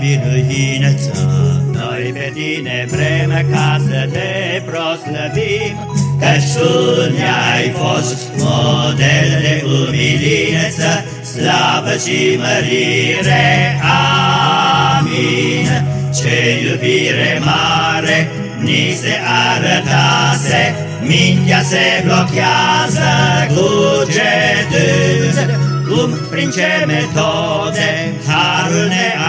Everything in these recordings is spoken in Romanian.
biruință. Noi pe tine vrem ca să te proslăvim, Căci tu ne-ai fost model de umilință, Slavă și mărire, amin. Ce iubire mare ni se arătase, Mintea se blochează cugetând, Cum prin ce metode harul ne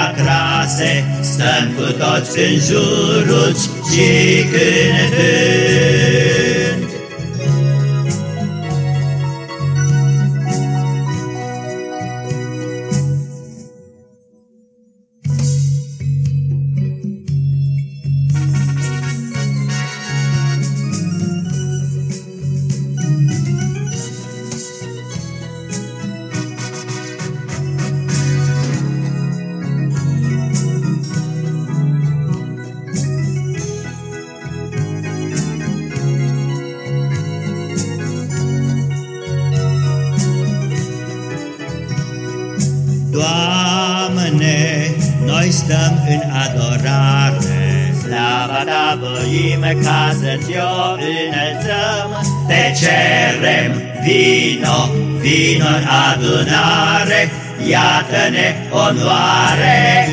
atrase, Stăm cu toți în jurul și cântând. Doamne, noi stăm în adorare, Slava Ta voim ca să-ți-o înălțăm, Te cerem, vino, vino în adunare, Iată-ne onoare.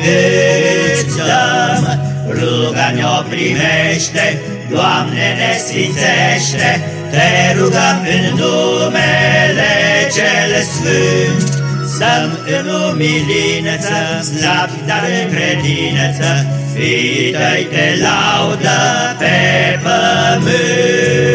Îți dăm, Ruga ne-o primește, Doamne ne sfințește, Te rugăm în numele cel sfânt, Stăm în umilință, slabi, dar în credință, Fiii tăi te laudă pe pământ.